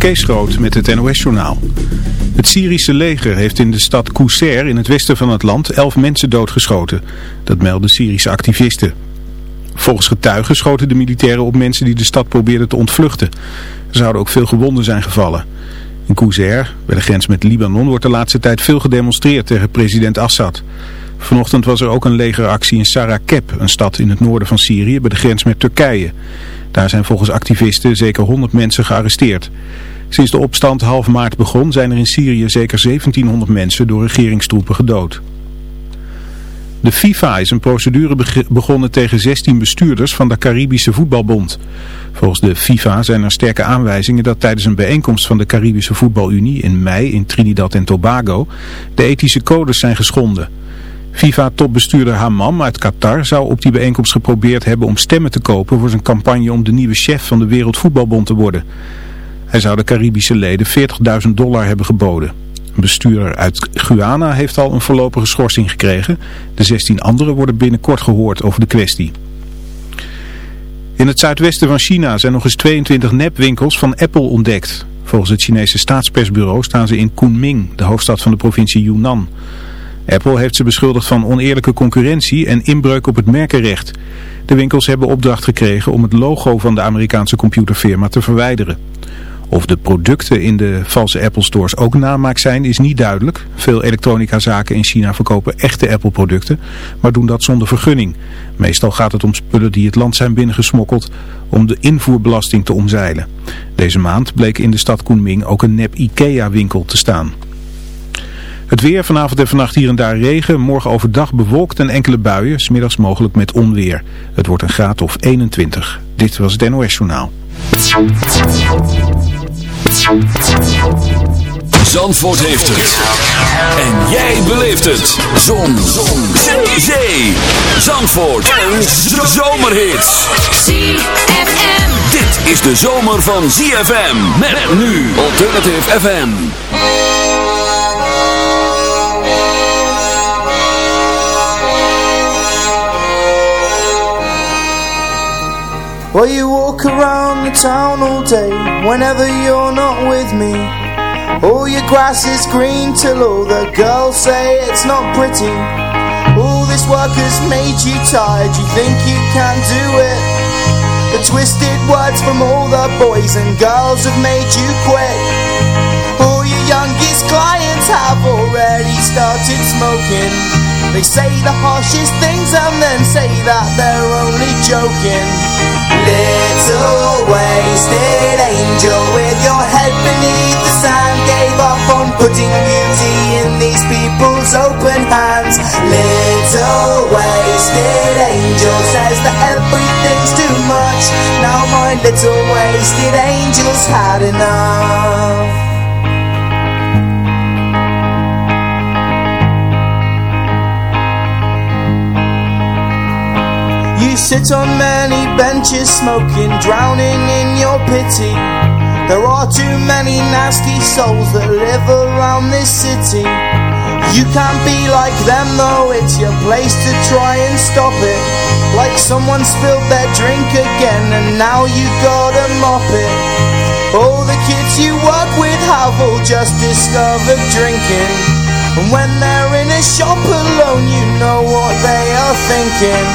Kees Groot met het NOS-journaal. Het Syrische leger heeft in de stad Qusair in het westen van het land elf mensen doodgeschoten. Dat melden Syrische activisten. Volgens getuigen schoten de militairen op mensen die de stad probeerden te ontvluchten. Er zouden ook veel gewonden zijn gevallen. In Qusair, bij de grens met Libanon, wordt de laatste tijd veel gedemonstreerd tegen president Assad. Vanochtend was er ook een legeractie in Sarakeb, een stad in het noorden van Syrië, bij de grens met Turkije. Daar zijn volgens activisten zeker 100 mensen gearresteerd. Sinds de opstand half maart begon zijn er in Syrië zeker 1700 mensen door regeringstroepen gedood. De FIFA is een procedure begonnen tegen 16 bestuurders van de Caribische Voetbalbond. Volgens de FIFA zijn er sterke aanwijzingen dat tijdens een bijeenkomst van de Caribische Voetbalunie in mei in Trinidad en Tobago de ethische codes zijn geschonden. FIFA-topbestuurder Hamam uit Qatar zou op die bijeenkomst geprobeerd hebben om stemmen te kopen voor zijn campagne om de nieuwe chef van de Wereldvoetbalbond te worden. Hij zou de Caribische leden 40.000 dollar hebben geboden. Een bestuurder uit Guyana heeft al een voorlopige schorsing gekregen. De 16 anderen worden binnenkort gehoord over de kwestie. In het zuidwesten van China zijn nog eens 22 nepwinkels van Apple ontdekt. Volgens het Chinese staatspersbureau staan ze in Kunming, de hoofdstad van de provincie Yunnan. Apple heeft ze beschuldigd van oneerlijke concurrentie en inbreuk op het merkenrecht. De winkels hebben opdracht gekregen om het logo van de Amerikaanse computerfirma te verwijderen. Of de producten in de valse Apple stores ook namaak zijn is niet duidelijk. Veel elektronicazaken in China verkopen echte Apple producten, maar doen dat zonder vergunning. Meestal gaat het om spullen die het land zijn binnengesmokkeld om de invoerbelasting te omzeilen. Deze maand bleek in de stad Kunming ook een nep IKEA winkel te staan. Het weer vanavond en vannacht hier en daar regen. Morgen overdag bewolkt en enkele buien. Smiddags mogelijk met onweer. Het wordt een graad of 21. Dit was het NOS Journaal. Zandvoort heeft het. En jij beleeft het. Zon. Zon. Zee. Zandvoort. Een zomerhit. ZFM. Dit is de zomer van ZFM. Met nu Alternative FM. Well, you walk around the town all day whenever you're not with me. All your grass is green till all the girls say it's not pretty. All this work has made you tired, you think you can do it. The twisted words from all the boys and girls have made you quit. All your youngest clients have already started smoking. They say the harshest things and then say that they're only joking. Little wasted angel with your head beneath the sand. Gave up on putting beauty in these people's open hands. Little wasted angel says that everything's too much. Now my little wasted angel's had enough You sit on many benches smoking, drowning in your pity. There are too many nasty souls that live around this city. You can't be like them though, it's your place to try and stop it. Like someone spilled their drink again and now you gotta mop it. All the kids you work with have all just discovered drinking. And when they're in a shop alone, you know what they are thinking.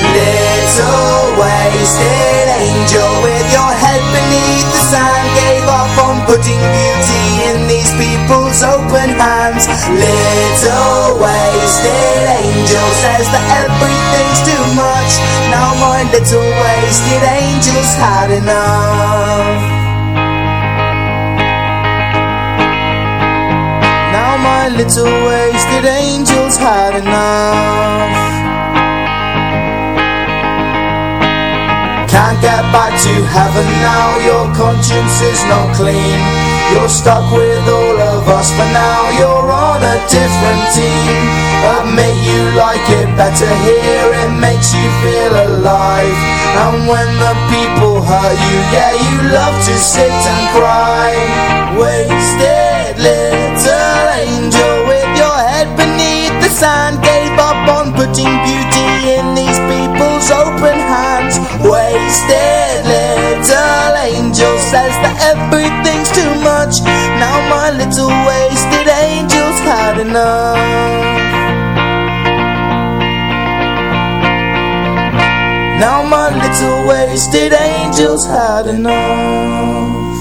Little wasted angel with your head beneath the sand Gave up on putting beauty in these people's open hands. Little wasted angel says that everything's too much. Now my little wasted angel's had enough little wasted angel's had enough Can't get back to heaven now Your conscience is not clean. You're stuck with all of us But now you're on a different team. Admit you like it better here It makes you feel alive. And when the people hurt you Yeah, you love to sit and cry. Wasted little angel sand Gave up on putting beauty in these people's open hands. Wasted little angel says that everything's too much. Now my little wasted angel's had enough. Now my little wasted angel's had enough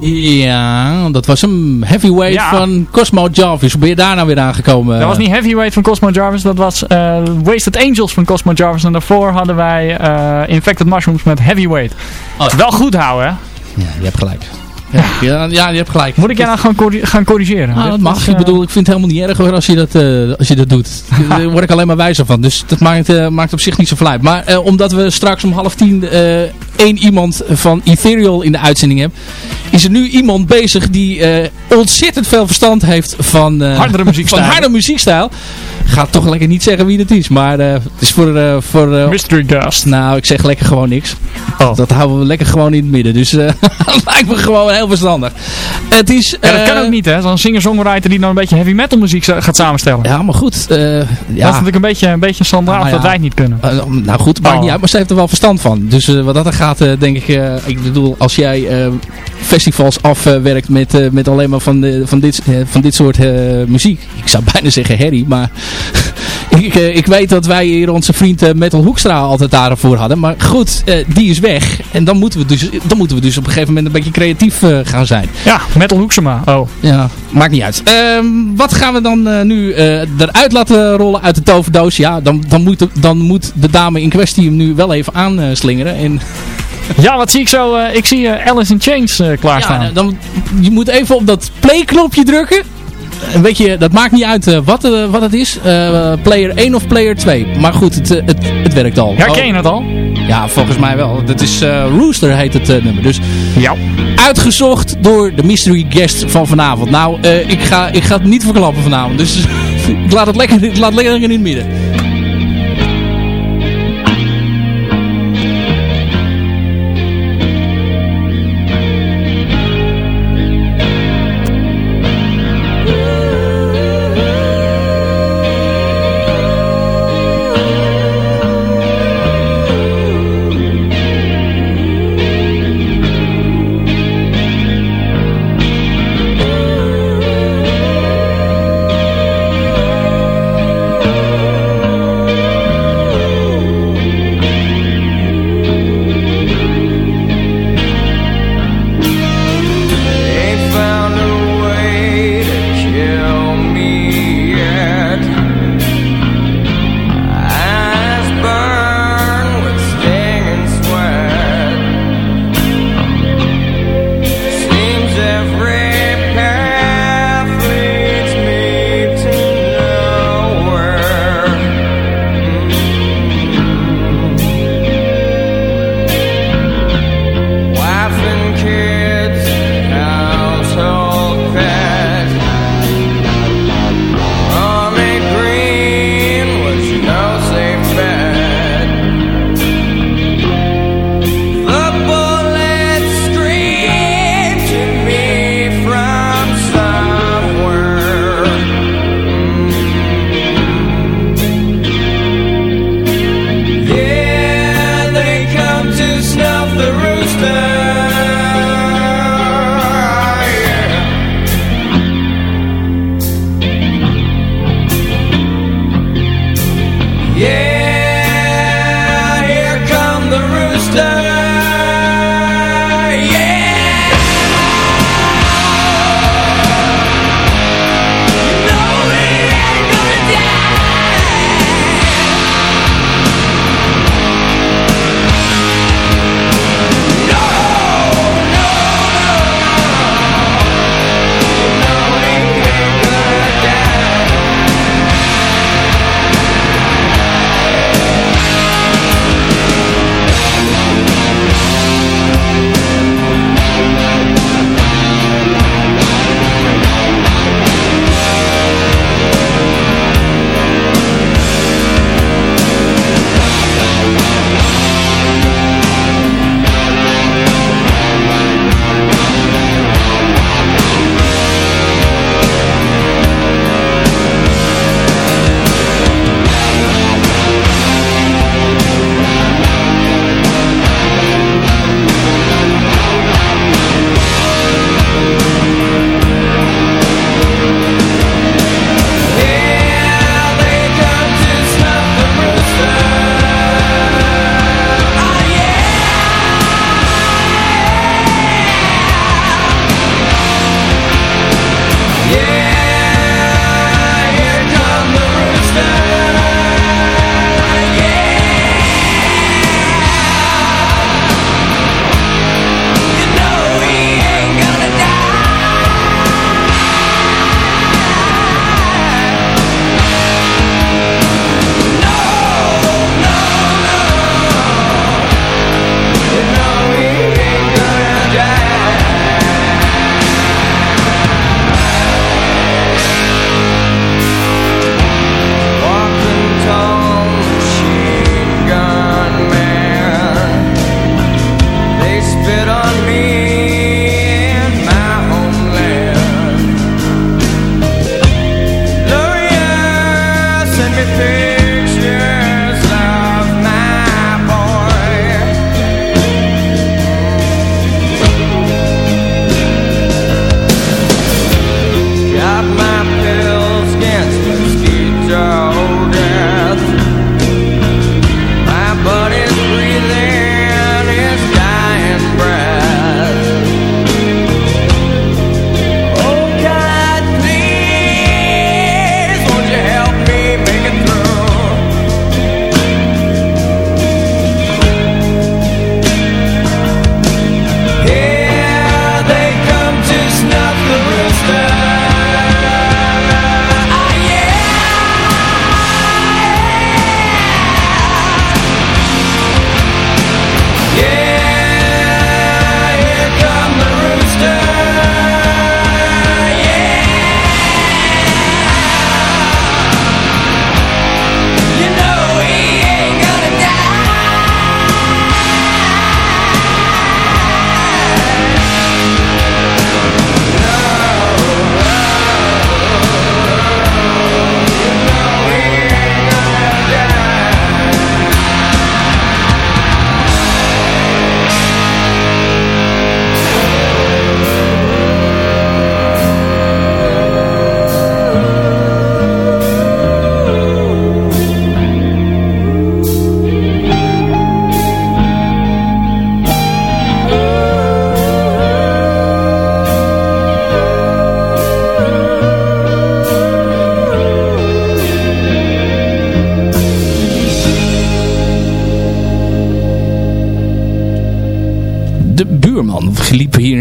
Ja, dat was een heavyweight ja. van Cosmo Jarvis. Hoe ben je daar nou weer aangekomen? Dat was niet heavyweight van Cosmo Jarvis, dat was uh, Wasted Angels van Cosmo Jarvis. En daarvoor hadden wij uh, Infected Mushrooms met heavyweight. Oh. Wel goed houden, hè? Ja, je hebt gelijk. Ja, ja, je hebt gelijk. Moet ik jij nou gewoon gaan corrigeren? Ah, dat mag. ik bedoel, ik vind het helemaal niet erg hoor als je dat, uh, als je dat doet. Daar word ik alleen maar wijzer van. Dus dat maakt, uh, maakt op zich niet zo veel Maar omdat we straks om half tien één iemand van Ethereal in de uitzending hebben, is er nu iemand bezig die ontzettend veel verstand heeft van, hardere muziekstijl. van harde muziekstijl ga toch lekker niet zeggen wie het is. Maar uh, het is voor... Voor Mystery Guest. Nou, ik zeg lekker gewoon niks. Oh. Dat houden we lekker gewoon in het midden. Dus lijkt me gewoon heel verstandig. Het is... Ja, dat kan ook niet hè. Zo'n singer-songwriter die dan een beetje heavy metal muziek gaat samenstellen. Ja, maar goed. ja. Dat is natuurlijk een beetje, een beetje Sandra nou, dat wij het niet kunnen. nou goed, maakt oh. niet uit. Maar ze heeft er wel verstand van. Dus wat dat er gaat, denk ik... ik bedoel, als jij festivals afwerkt met, met alleen maar van, van, dit, van dit soort muziek. Ik zou bijna zeggen herrie, maar ik, ik weet dat wij hier onze vriend Metal Hoekstra altijd daarvoor hadden. Maar goed, die is weg. En dan moeten, we dus, dan moeten we dus op een gegeven moment een beetje creatief gaan zijn. Ja, Metal Hoekstra. Oh. Ja, maakt niet uit. Ehm, wat gaan we dan nu eruit laten rollen uit de toverdoos? Ja, dan, dan, moet, de, dan moet de dame in kwestie hem nu wel even aanslingeren. En... Ja, wat zie ik zo? ik zie Alice in Chains klaarstaan. Ja, dan, je moet even op dat play knopje drukken weet je, dat maakt niet uit wat, wat het is. Player 1 of player 2. Maar goed, het, het, het werkt al. Ja, ken je het al? Ja, volgens mij wel. Dat is Rooster heet het nummer. Dus ja. uitgezocht door de mystery guest van vanavond. Nou, ik, ga, ik ga het niet verklappen vanavond. Dus ik laat het lekker, ik laat het lekker in het midden.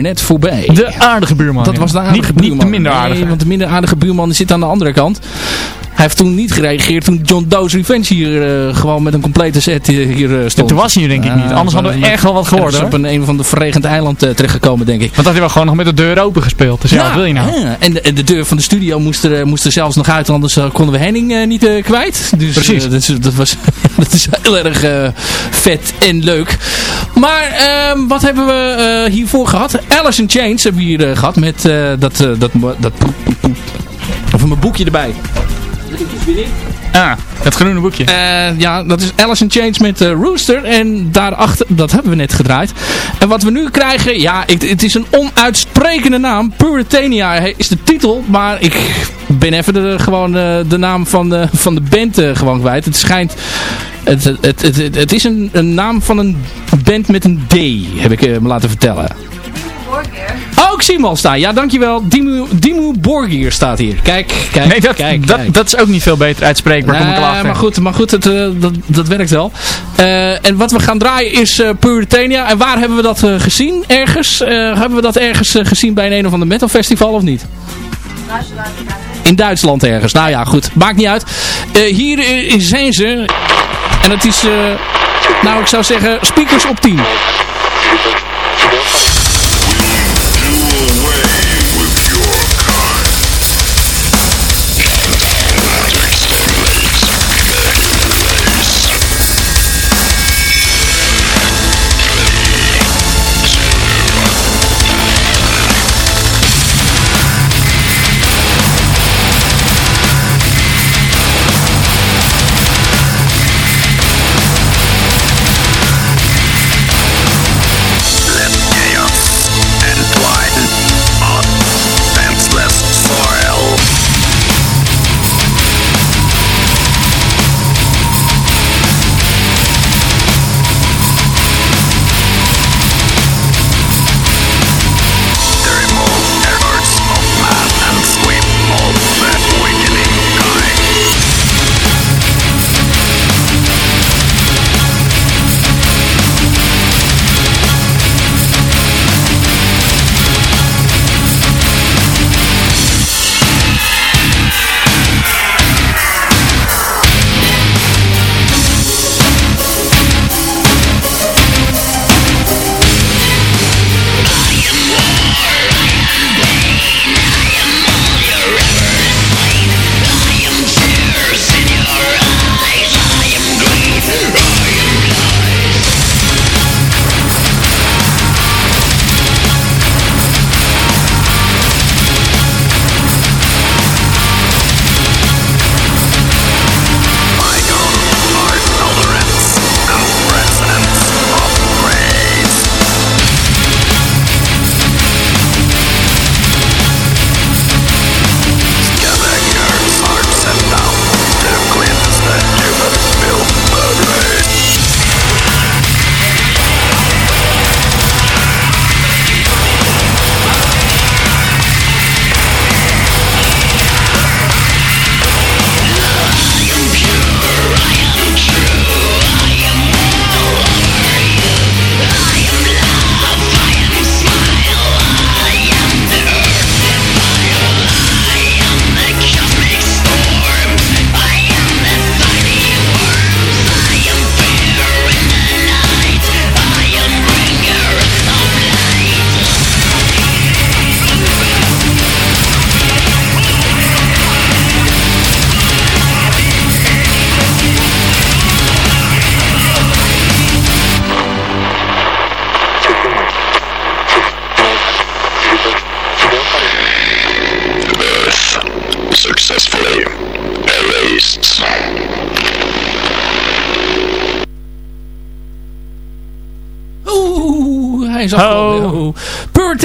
Net voorbij. De aardige buurman. Dat was de aardige niet, buurman. Niet de minder aardige. Nee, want de minder aardige buurman zit aan de andere kant. Hij heeft toen niet gereageerd toen John Doe's Revenge hier uh, gewoon met een complete set hier uh, stond. Toen was hij hier denk ik niet. Anders hadden we echt wel wat gehoord Hij is op een, een van de verregend eiland uh, terechtgekomen denk ik. Want had hij wel gewoon nog met de deur open gespeeld. Dus ja, wat wil je nou? En, de, deur van de studio moest er, moest er zelfs nog uit. Anders konden we Henning niet kwijt. Dus, Precies. dat, is, dat, was, dat is heel erg vet en leuk. Maar ehm, wat hebben we hiervoor gehad? Alice in Chains hebben we hier gehad. Met dat... dat, dat of mijn boekje erbij. Ah, het groene boekje. Uh, ja, dat is Alice in Chains met uh, Rooster. En daarachter, dat hebben we net gedraaid. En wat we nu krijgen, ja, het, het is een onuitsprekende naam. Puritania is de titel, maar ik ben even de, gewoon de, de naam van de, van de band gewoon kwijt. Het schijnt... Het, het, het, het, het is een, een naam van een band met een D, heb ik me laten vertellen. Oh, zie hem al staan. Ja, dankjewel. Dimu, Dimu Borgir staat hier. Kijk, kijk, nee, dat, kijk, dat, kijk. dat is ook niet veel beter uitspreekbaar, kom ik maar goed, maar goed het, uh, dat, dat werkt wel. Uh, en wat we gaan draaien is uh, Puritania. En waar hebben we dat gezien? Ergens? hebben we dat ergens gezien bij een, een of ander metal festival of niet? In Duitsland ergens. Nou ja, goed. Maakt niet uit. hier zijn ze. En het is, nou ik zou zeggen, speakers op 10. Oh.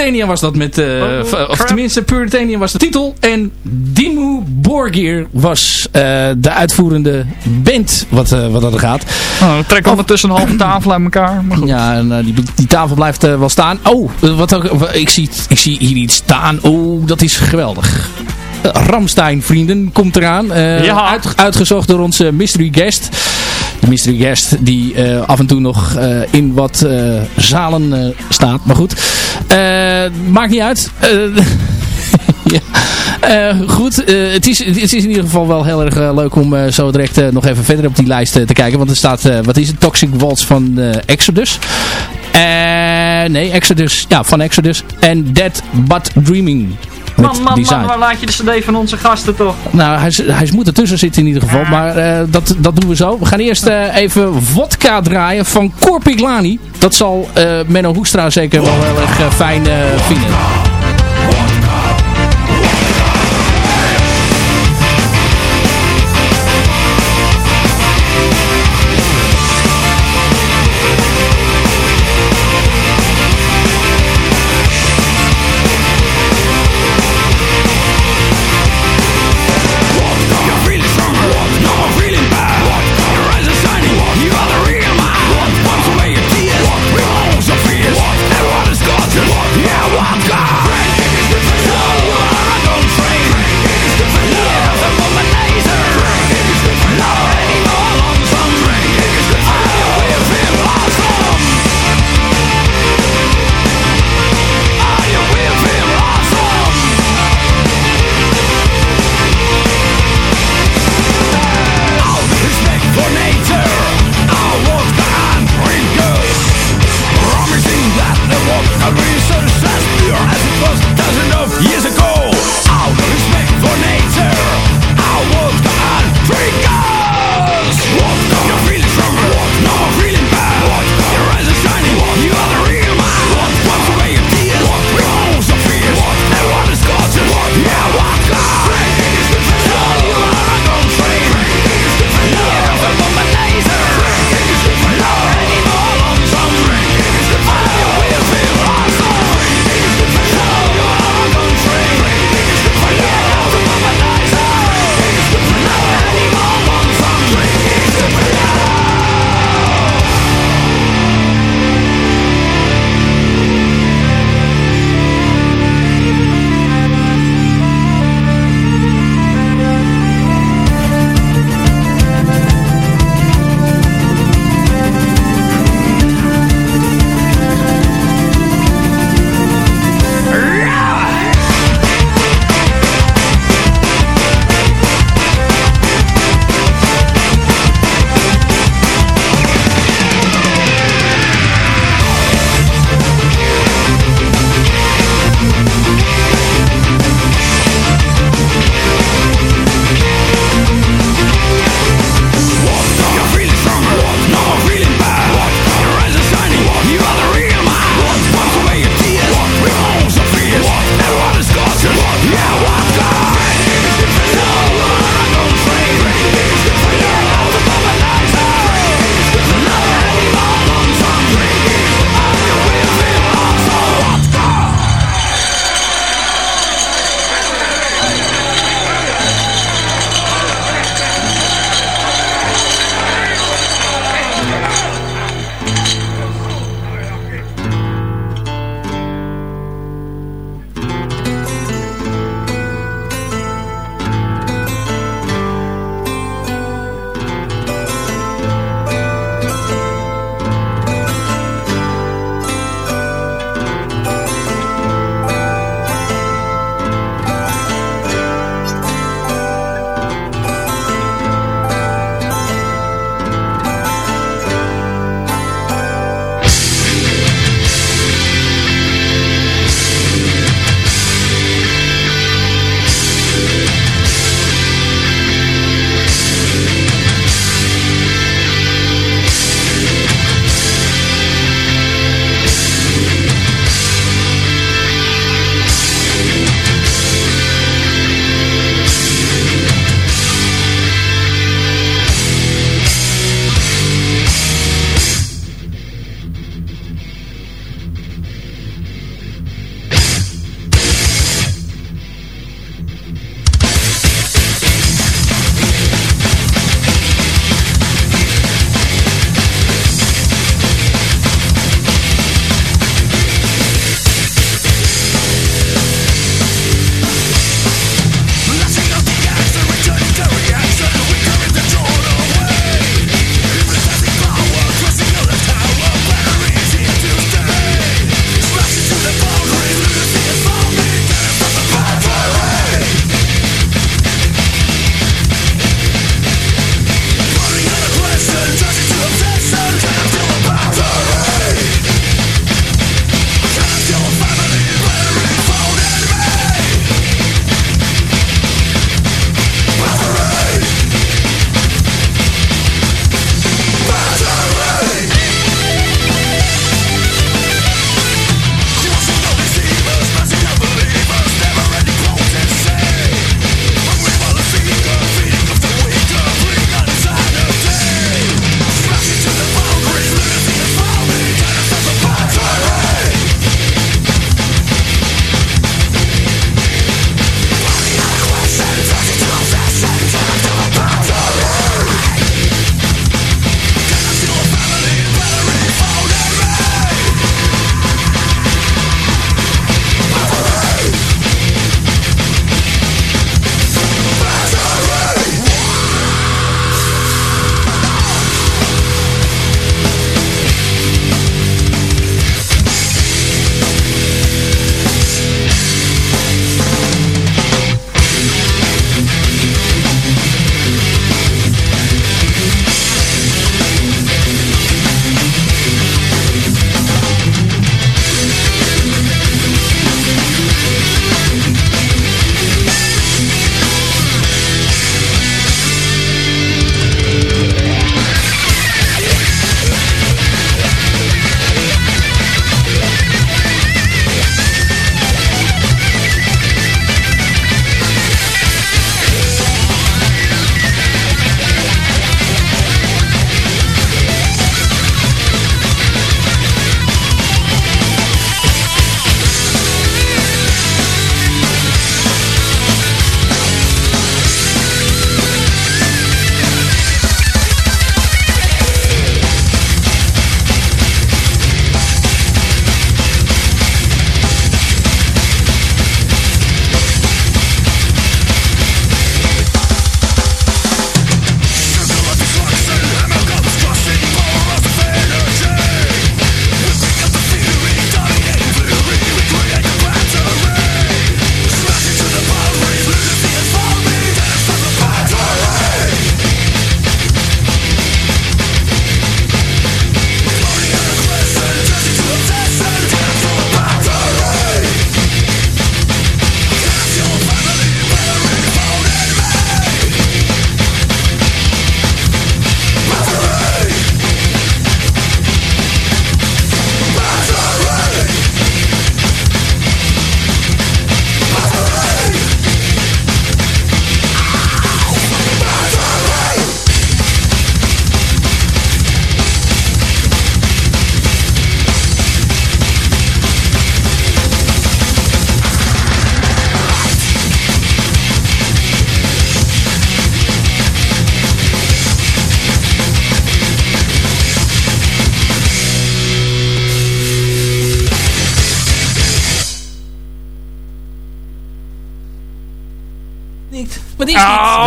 Puritania was dat met... Uh, oh, of tenminste, Puritania was de titel. En Dimmu Borgir was uh, de uitvoerende band wat, uh, wat dat gaat. Oh, we trekken ondertussen een halve tafel uit elkaar. Maar goed. Ja, en, die, die tafel blijft wel staan. Oh, wat ook, ik, zie, ik zie hier iets staan. Oh, dat is geweldig. Ramstein vrienden komt eraan. ja. uit, uitgezocht door onze mystery guest. De mystery guest die uh, af en toe nog uh, in wat uh, zalen staat. Maar goed. Maakt niet uit. ja. goed, het, is, het is in ieder geval wel heel erg leuk om zo direct nog even verder op die lijst te kijken. Want er staat, wat is het, Toxic Waltz van Exodus. nee, Exodus, ja, van Exodus. En Dead But Dreaming man, man, man, waar laat je de cd van onze gasten toch? Nou, hij, hij moet ertussen zitten in ieder geval. Maar uh, dat, dat doen we zo. We gaan eerst uh, even vodka draaien van Corpiglani. Dat zal uh, Menno Hoekstra zeker wel heel erg fijn vinden.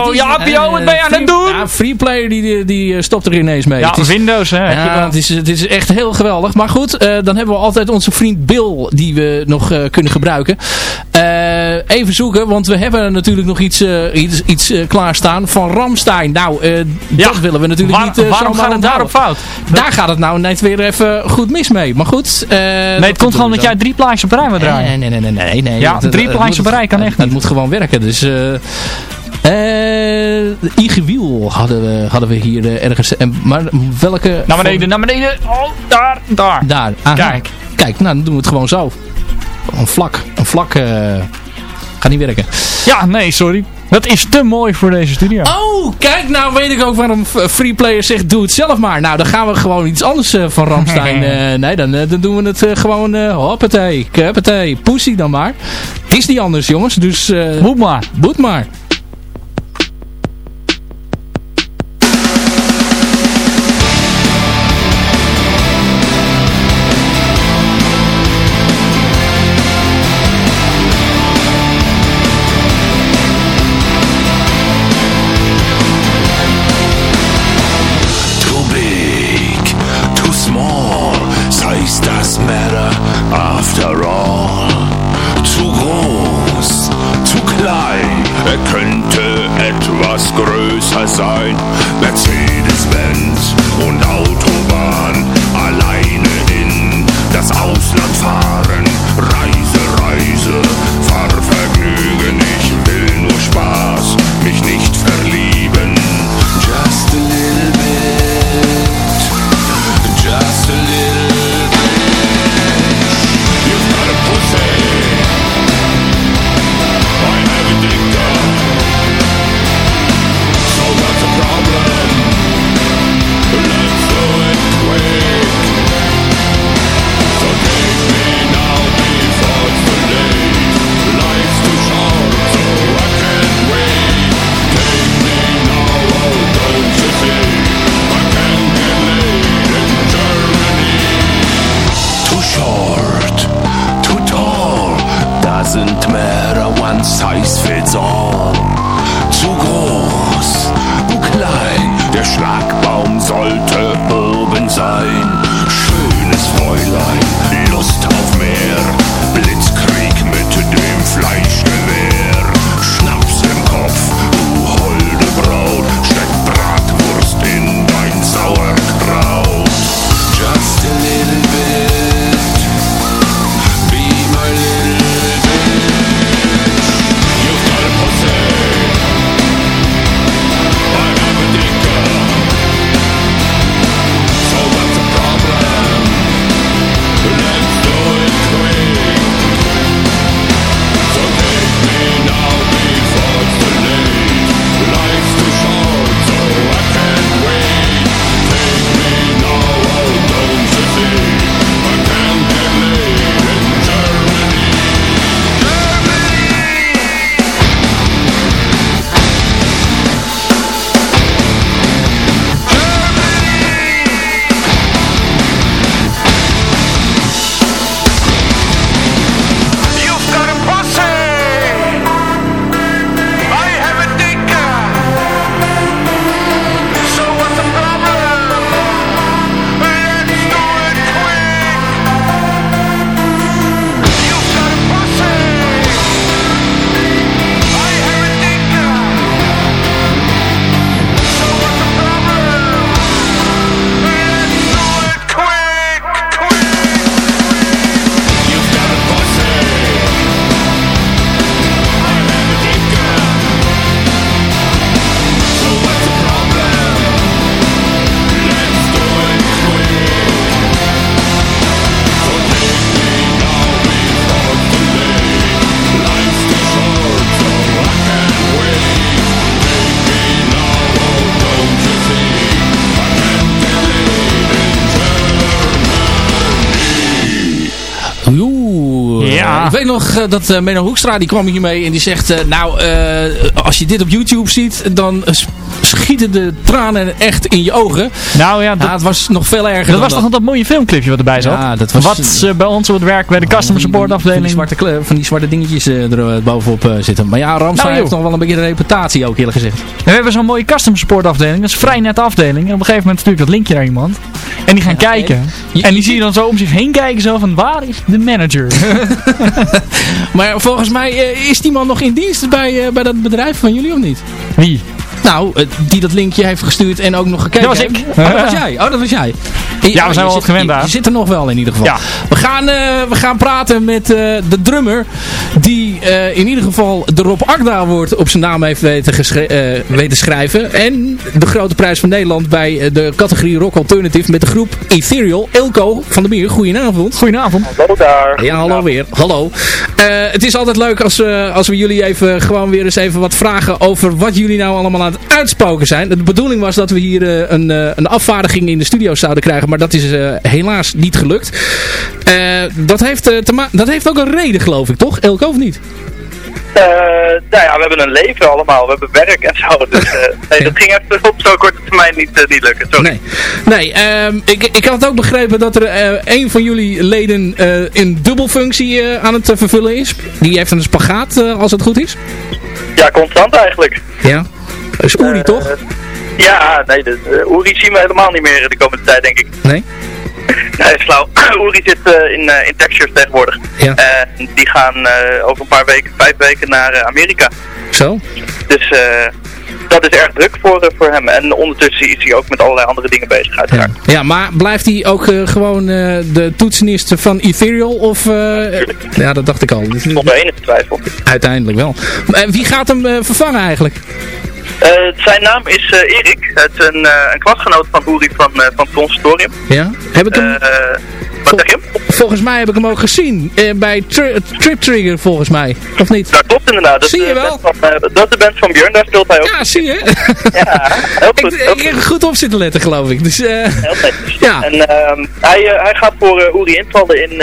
Oh, ja, Pio, wat ben je aan het doen? Ja, Freeplayer die, die, die eh, stopt er ineens mee. Ja, is, Windows hè. Ja, het is, het is echt heel geweldig. Maar goed, uh, dan hebben we altijd onze vriend Bill die we nog uh, kunnen gebruiken. Even zoeken, want we hebben natuurlijk nog iets, iets, iets klaarstaan van Ramstein. Nou, ja, dat willen we natuurlijk waar, niet Waarom gaat het daarop fout? Daar gaat het nou net weer even goed mis mee. Maar goed. nee, het komt gewoon dat jij drie plaatjes op rij moet draaien. Nee, nee, nee, nee. nee, nee. Ja, drie plaatjes op rij kan echt niet. Het moet gewoon werken, dus... Uh, Igewiel hadden we, hadden we hier uh, ergens. En, maar welke... Naar beneden, naar beneden. Oh, daar, daar. Daar. Aha. Kijk. Kijk, nou dan doen we het gewoon zo. Een vlak. Een vlak uh, gaat niet werken. Ja, nee, sorry. Dat is te mooi voor deze studio. Oh, kijk, nou weet ik ook waarom Freeplayer zegt doe het zelf maar. Nou, dan gaan we gewoon iets anders uh, van Ramstein. uh, nee, dan, uh, dan doen we het gewoon uh, hoppatee, hoppatee, pussy dan maar. Het is niet anders jongens, dus... boet maar. Boet maar. größer sein. Mercedes-Benz und Autobahn alleine in das Ausland fahren. Nog dat uh, Menno Hoekstra, die kwam hiermee en die zegt... nou, als je dit op YouTube ziet, dan schieten de tranen echt in je ogen. Nou ja, dat, het was nog veel erger Dat was toch dat mooie filmclipje wat erbij zat? Ja, dat was... Wat bij ons op het werk bij de customer support afdeling... Van die zwarte, van die zwarte dingetjes er bovenop zitten. Maar ja, Ramsay nou, heeft nog wel een beetje de reputatie ook eerlijk gezegd. we hebben zo'n mooie customer support afdeling. Dat is een vrij nette afdeling. En op een gegeven moment stuur ik dat linkje naar iemand. En die gaan kijken. en die zie je dan zo om zich heen kijken. Zo van, waar is de manager? maar volgens mij eh, is die man nog in dienst bij, uh, bij dat bedrijf van jullie of niet? Wie? Nou, eh, die dat linkje heeft gestuurd en ook nog gekeken. Dat was ik. Oh, dat was jij. Oh, dat was jij. Ja, we zijn wel wat gewend daar. Je, zit er nog wel in ieder geval. Ja. We, gaan, we gaan praten met de drummer die in ieder geval de Rob Akda woord op zijn naam heeft weten, weten schrijven. En de grote prijs van Nederland bij de categorie Rock Alternative met de groep Ethereal. Elko van der Meer, goedenavond. Goedenavond. Hallo daar. Ja, hallo weer. Hallo. het is altijd leuk als, als we jullie even gewoon weer eens even wat vragen over wat jullie nou allemaal aan het uitspoken zijn. De bedoeling was dat we hier uh, een, uh, een afvaardiging in de studio zouden krijgen, maar dat is uh, helaas niet gelukt. dat, heeft, te dat heeft ook een reden geloof ik, toch? Elke of niet? Nou ja, we hebben een leven allemaal. We hebben werk en zo. Dus nee, dat ging even op zo'n korte termijn niet, niet lukken. Sorry. Nee, nee um, ik, ik had ook begrepen dat er een van jullie leden in dubbelfunctie aan het vervullen is. Die heeft een spagaat, als het goed is. Ja, constant eigenlijk. Ja. Dat is Uri, toch? Ja, nee, de, Uri zien we helemaal niet meer de komende tijd, denk ik. Nee? Nee, flauw. Uri zit uh, in, uh, in Texas tegenwoordig. Ja. En die gaan over een paar weken, vijf weken naar Amerika. Zo? Dus dat is erg druk voor, voor hem. En ondertussen is hij ook met allerlei andere dingen bezig uiteraard. Ja, ja maar blijft hij ook gewoon de toetsenist van Ethereal? Of, ja, dat dacht ik al. Zonder enige twijfel. Uiteindelijk wel. wie gaat hem vervangen eigenlijk? Uh, zijn naam is uh, Erik. Het is een, uh, een klasgenoot van Uri van, van het conservatorium. Ja, heb ik hem... wat zeg je? Volgens mij heb ik hem ook gezien. bij tri Trip Trigger volgens mij. Of niet? Dat klopt inderdaad. Dat zie je wel. Van, dat is de band van Björn, daar speelt hij ook. Ja, zie je. ja, heel goed. Ik, ik heb goed op zitten letten geloof ik. Dus, heel netjes. Ja. En ehm, hij, hij gaat voor Uri invallen in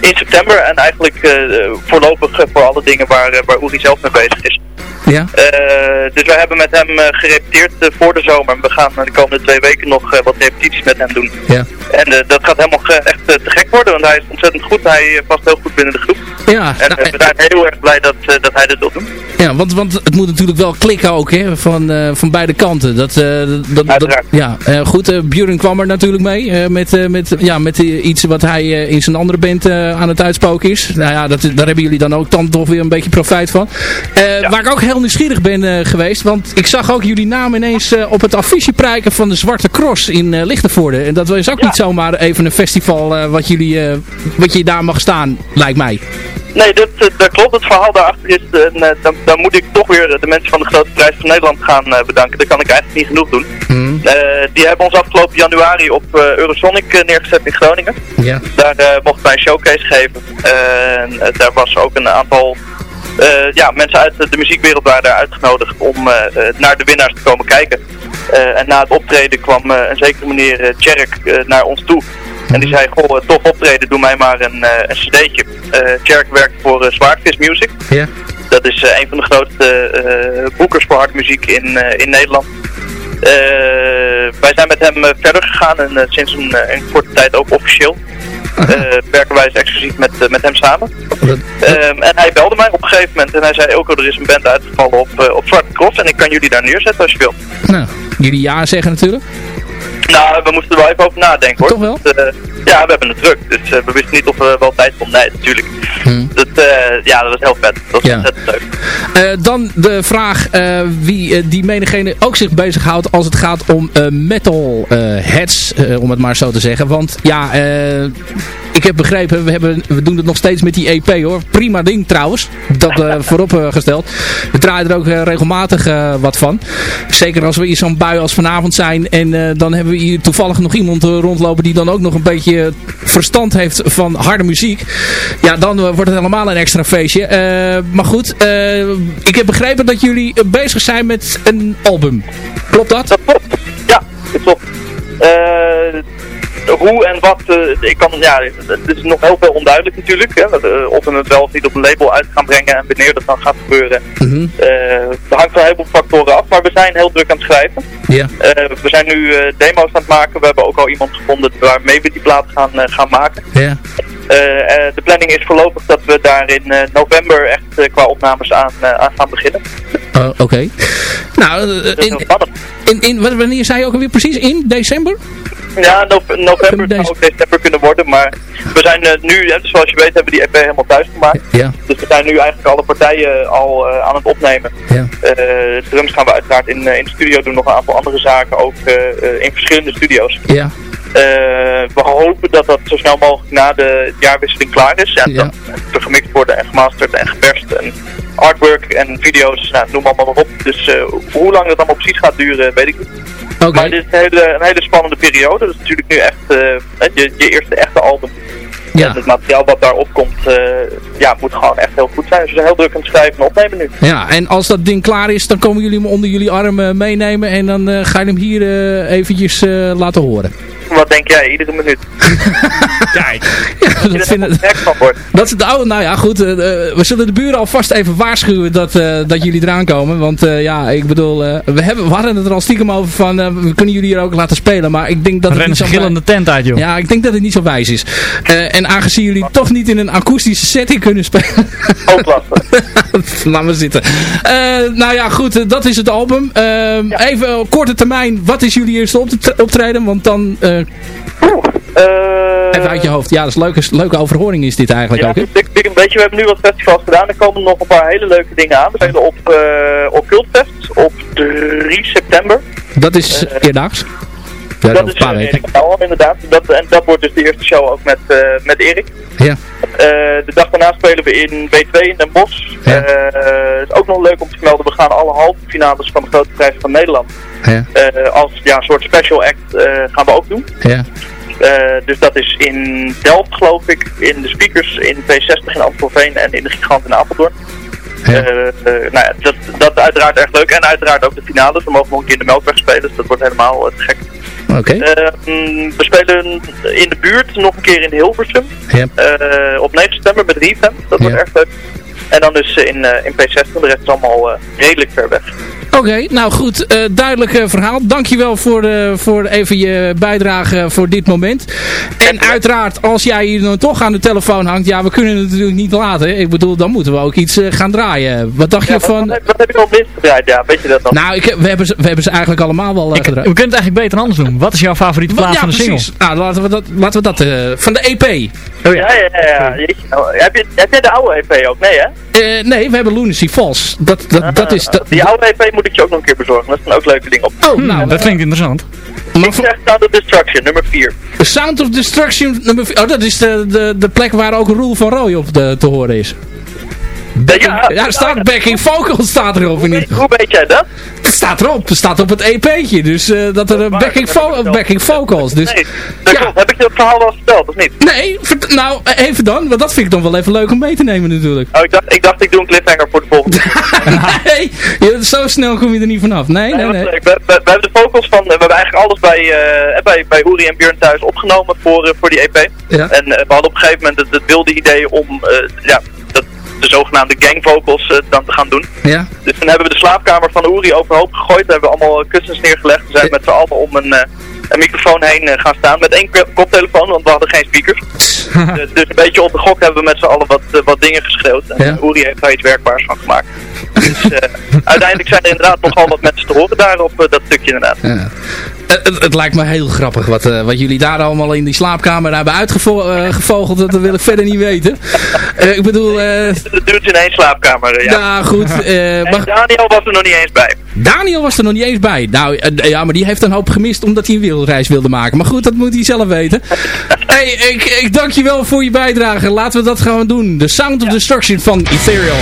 in september. En eigenlijk voorlopig voor alle dingen waar, waar Uri zelf mee bezig is. Ja. Uh, dus wij hebben met hem uh, gerepeteerd uh, voor de zomer. We gaan de komende twee weken nog wat repetities met hem doen. Ja. En dat gaat helemaal echt te gek worden, want hij is ontzettend goed. Hij past heel goed binnen de groep. Ja. En nou, we zijn heel erg blij dat, dat hij dit wil doen. Ja, want, want het moet natuurlijk wel klikken ook, hè, van, van beide kanten. Dat, dat, dat, ja, goed, Buren kwam er natuurlijk mee met, met, ja, met iets wat hij in zijn andere band aan het uitspoken is. Nou ja, dat, daar hebben jullie dan ook dan toch weer een beetje profijt van. Ja. Waar ik ook heel nieuwsgierig ben uh, geweest. Want ik zag ook jullie naam ineens uh, op het affiche prijken van de Zwarte Cross in uh, Lichtenvoorde. En dat is ook ja. niet zomaar even een festival wat, jullie, wat je daar mag staan, lijkt mij. Nee, dat, dat klopt. Het verhaal daarachter is, dan, dan, moet ik toch weer de mensen van de Grote Prijs van Nederland gaan bedanken. Dat kan ik eigenlijk niet genoeg doen. Hmm. die hebben ons afgelopen januari op Eurosonic neergezet in Groningen. Ja. Daar mochten wij een showcase geven. daar was ook een aantal uh, ja, mensen uit de muziekwereld waren daar uitgenodigd om uh, naar de winnaars te komen kijken. En na het optreden kwam een zekere meneer Tjerk naar ons toe. En die zei, goh, tof optreden, doe mij maar een, een cd'tje. Tjerk werkt voor Zwaardvis Music. Ja. Dat is een van de grootste boekers voor hardmuziek in, in Nederland. wij zijn met hem verder gegaan en sinds een, een korte tijd ook officieel. Uh, werken wij exclusief met, uh, met hem samen. Um, en hij belde mij op een gegeven moment en hij zei, Elko, er is een band uitgevallen op, uh, op Zwarte Cross en ik kan jullie daar neerzetten als je wilt. Nou, jullie ja zeggen natuurlijk. Nou, we moesten er wel even over nadenken hoor. Toch wel? Uh, ja, we hebben het druk. Dus uh, we wisten niet of er wel tijd vond. Nee, natuurlijk. Hmm. Dat, uh, ja, dat was heel vet. Dat was ja. ontzettend leuk. dan de vraag wie die menigene ook zich bezighoudt als het gaat om metal heads, om het maar zo te zeggen. Want ja, ik heb begrepen, we, hebben, we doen het nog steeds met die EP hoor. Prima ding trouwens. Dat uh, voorop uh, gesteld. We draaien er ook uh, regelmatig wat van. Zeker als we in zo'n bui als vanavond zijn. En dan hebben we toevallig nog iemand rondlopen die dan ook nog een beetje verstand heeft van harde muziek. Ja, dan wordt het helemaal een extra feestje. maar goed, ik heb begrepen dat jullie bezig zijn met een album. Klopt dat? Ja, dat klopt hoe en wat, ik kan, ja, het is nog heel veel onduidelijk natuurlijk. Hè, of we het wel of niet op een label uit gaan brengen en wanneer dat dan gaat gebeuren. Mm -hmm. dat hangt van een heleboel factoren af, maar we zijn heel druk aan het schrijven. Ja. we zijn nu demo's aan het maken. We hebben ook al iemand gevonden waarmee we die plaat gaan, gaan maken. Ja. de planning is voorlopig dat we daar in november echt qua opnames aan, aan gaan beginnen. Oh, oké. Nou, in, in, in, wanneer zei je ook alweer precies? In december? Ja, november zou ook december kunnen worden, maar we zijn uh, nu, zoals je weet, hebben we die EP helemaal thuis gemaakt. Ja. Dus we zijn nu eigenlijk alle partijen al uh, aan het opnemen. Ja. Uh, drums gaan we uiteraard in, in de studio doen, nog een aantal andere zaken, ook in verschillende studio's. Ja. we hopen dat dat zo snel mogelijk na de jaarwisseling klaar is. En ja. dat gemixt worden en gemasterd en geperst en artwork en video's, nou, noem allemaal maar op. Dus hoe lang dat allemaal precies gaat duren, weet ik niet. Okay. Maar dit is een hele, een hele spannende periode. Dat is natuurlijk nu echt uh, je, je eerste echte album. Ja. En het materiaal wat daarop komt, uh, ja, moet gewoon echt heel goed zijn. Dus we zijn heel druk aan het schrijven en opnemen nu. Ja, en als dat ding klaar is, dan komen jullie hem onder jullie arm meenemen en dan ga je hem hier eventjes laten horen. Wat denk jij, iedere minuut? Kijk. Ja, dat, vind, dat is het oude, nou ja goed, uh, we zullen de buren alvast even waarschuwen dat, uh, dat jullie eraan komen. Want uh, ja, ik bedoel, we, hebben, we hadden het er al stiekem over van, we kunnen jullie hier ook laten spelen. Maar ik denk dat het niet zo gillende tent uit joh. Ja, ik denk dat het niet zo wijs is. en aangezien jullie toch niet in een akoestische setting kunnen spelen. Ook lastig. Laat maar zitten. nou ja, goed, dat is het album. Ja. Even korte termijn, wat is jullie eerste optreden? Want dan... Uh, Even uit je hoofd. Ja, dat is een leuke, leuke overhoring is dit eigenlijk ja, ook. Hè? Ik, ik, weet je, we hebben nu wat festivals gedaan. Er komen nog een paar hele leuke dingen aan. We zijn op, uh, op Cultfest op 3 september. Dat is eerdaags? Ja, dat is weken. Al, inderdaad. Dat, en dat wordt dus de eerste show ook met, met Erik. Ja. de dag daarna spelen we in B2 in Den Bosch. Ja. Het is ook nog leuk om te melden. We gaan alle halve finales van de grote prijs van Nederland. Ja. als ja, een soort special act gaan we ook doen. Ja. Uh, dus dat is in Delft geloof ik, in de speakers, in P60 in Amstelveen en in de Gigant in Apeldoorn. Ja. Uh, uh, nou ja, dat, dat is uiteraard erg leuk. En uiteraard ook de finales. We mogen nog een keer in de Melkweg spelen, dus dat wordt helemaal te gek. Oké. Okay. we spelen in de buurt nog een keer in Hilversum. Ja. op 9 september met Revamp. Dat wordt erg leuk. En dan dus in, in P60, de rest is allemaal redelijk ver weg. Oké, nou goed, uh, duidelijk uh, verhaal. Dankjewel voor, uh, voor even je bijdrage voor dit moment. En uiteraard, als jij hier dan toch aan de telefoon hangt, ja, we kunnen het natuurlijk niet laten. Ik bedoel, dan moeten we ook iets gaan draaien. Wat dacht ja, je van... Wat, wat, wat heb je al minst gedraaid, ja, weet je dat dan? Nou, ik, we, hebben ze, we hebben ze eigenlijk allemaal wel ik, gedraaid. We kunnen het eigenlijk beter anders doen. Wat is jouw favoriete plaat ja, van de precies. single? Nou, laten we dat, laten we dat van de EP. Oh, ja, ja, ja. ja. Nou, heb, je, heb jij de oude EP ook? Nee, hè? nee, we hebben Lunacy Falls. Dat, dat, Ah, dat is... Dat, die oude EP moet ik je ook nog een keer bezorgen. Dat zijn ook leuke dingen op. Oh, Hmm, nou, dat klinkt interessant. maar Ik zeg Sound of Destruction, nummer 4. The Sound of Destruction nummer 4. Oh, dat is de, de, de plek waar ook Roel van Rooij op de, te horen is. Ja, Ja, staat backing vocals staat erop. In Hoe, ieder- hoe weet jij dat? Het staat erop. Het staat op het EP'tje. Dus eh, dat er een backing, dat vo backing vocals. Dus, Nee, dat Ja. Heb ik je het verhaal wel verteld, of niet? nee, nou even dan. Want dat vind ik dan wel even leuk om mee te nemen natuurlijk. Oh, ik dacht, ik dacht ik doe een cliffhanger voor de volgende. nee, je- zo snel kom je er niet vanaf. Nee, nee, nee. leuk. We, we, we hebben de vocals van, we hebben eigenlijk alles bij, eh, bij, bij Uri en Björn thuis opgenomen voor, eh, voor die EP. Ja. En eh, we hadden op een gegeven moment het, het wilde idee om eh, ja, dat, de zogenaamde gang vocals eh, dan te gaan doen. Ja, Dus toen hebben we de slaapkamer van Uri overhoop gegooid. We hebben allemaal kussens neergelegd. We zijn met z'n allen om een, eh, een microfoon heen eh, gaan staan. Met één ko- koptelefoon, want we hadden geen speakers. Dus een beetje op de gok hebben we met z'n allen wat, wat dingen geschreeuwd. En Ja. Uri heeft daar iets werkbaars van gemaakt. Dus uiteindelijk zijn er inderdaad nogal wat mensen te horen daar op dat stukje inderdaad. Ja. Het, het, lijkt me heel grappig wat, eh, wat jullie daar allemaal in die slaapkamer hebben uitgevogeld. dat wil ik verder niet weten. Eh, ik bedoel, eh Het duurt in één slaapkamer, eh, ja. ja goed. eh, maar Daniel was er nog niet eens bij. Daniel was er nog niet eens bij. Nou eh, ja, maar die heeft een hoop gemist omdat hij een wereldreis wilde maken. Maar goed, dat moet hij zelf weten. hey, ik, ik dank je wel voor je bijdrage. Laten we dat gewoon doen. The Sound of Destruction van Ethereal.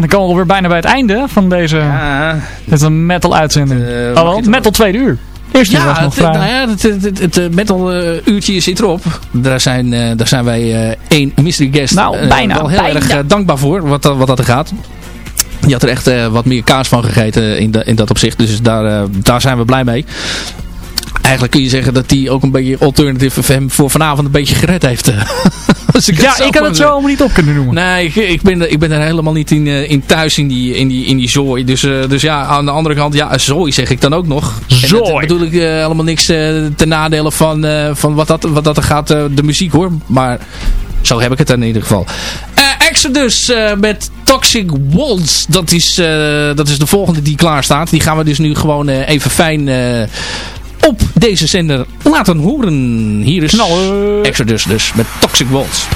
Dan komen we alweer bijna bij het einde van deze Ja, dit is een metal uitzending. Je het metal tweede uur. Was ja, nog het, nou ja, het, het, het, eh, metal eh, uurtje zit erop. Daar zijn, daar zijn wij één mystery guest Nou, bijna, wel heel bijna. erg dankbaar voor. Wat, dat- wat dat er gaat. Die had er echt wat meer kaas van gegeten in, de, in dat opzicht. Dus daar, daar zijn we blij mee. Eigenlijk kun je zeggen dat die ook een beetje Alternative FM voor vanavond een beetje gered heeft. eh. Het Ja, ik had mag het zo zeggen. allemaal niet op kunnen noemen. Nee, ik, ik, ben, er- ik ben er helemaal niet in, eh, in thuis in die, in die, in die zooi. Dus, eh, dus ja, aan de andere kant, ja, zooi zeg ik dan ook nog. En dat Zooi. bedoel ik helemaal niks ten nadele van, van wat, dat, wat dat er gaat, de muziek hoor. Maar zo heb ik het dan in ieder geval. Eh, Exodus met Toxic Walls. Dat is, dat is de volgende die klaar staat. Die gaan we dus nu gewoon even fijn op deze zender laten horen. Hier is Knallen. Exodus dus met Toxic Walls.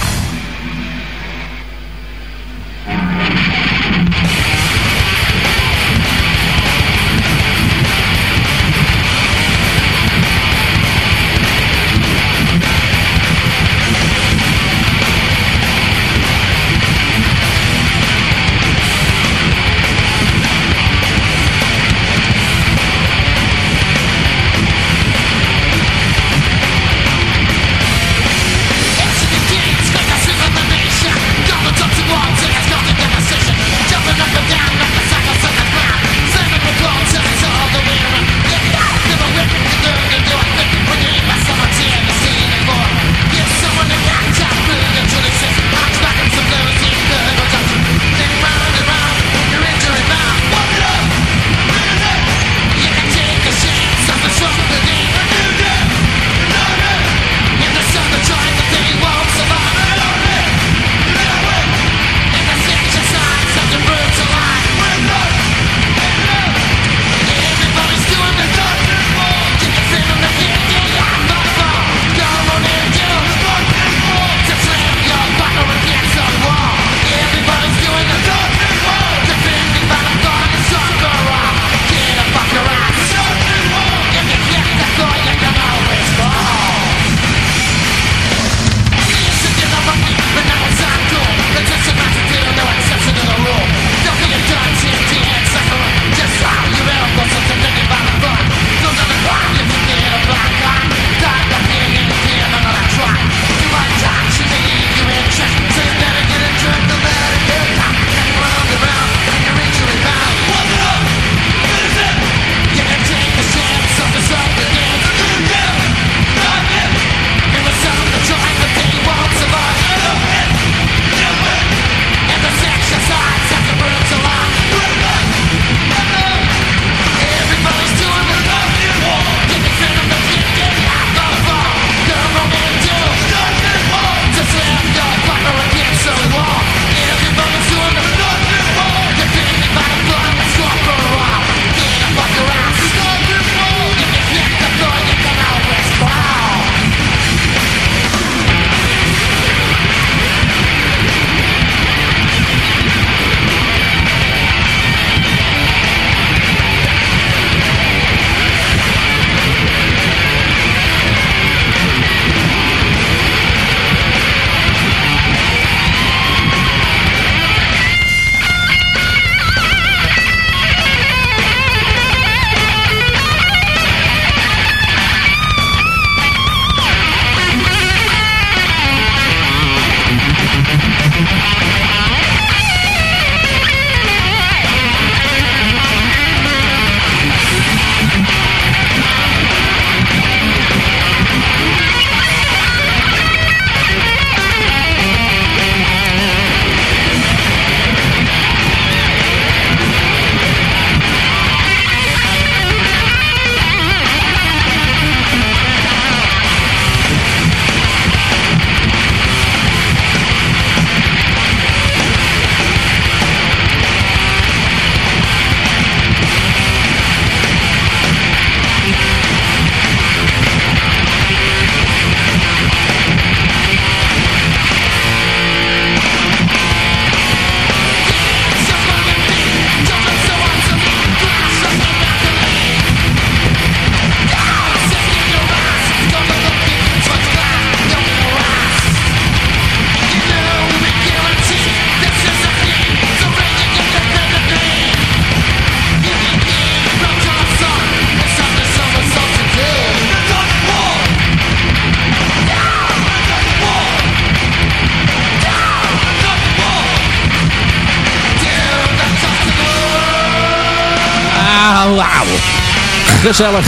Gezellig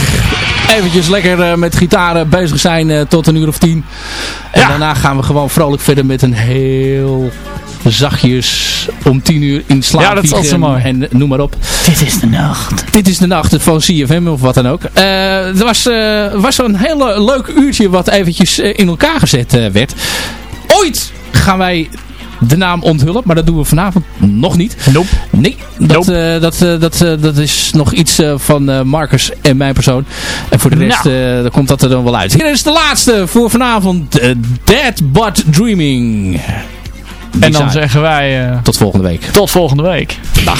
eventjes lekker met gitaren bezig zijn tot een uur of tien. En daarna gaan we gewoon vrolijk verder met een heel zachtjes om tien uur in slaap Ja, dat is altijd zo mooi. En noem maar op. Dit is de nacht. Dit is de nacht van CFM of wat dan ook. Uh, er was, uh, was een heel leuk uurtje wat eventjes in elkaar gezet werd. Ooit gaan wij de naam onthullen. Maar dat doen we vanavond nog niet. Nope. Nee, dat, nope. uh, dat, uh, dat, uh, dat is nog iets van Marcus en mijn persoon. En voor de rest nou. dan komt dat er dan wel uit. Hier is de laatste voor vanavond. Dead But Dreaming. En dan zeggen wij... tot volgende week. Tot volgende week. Dag.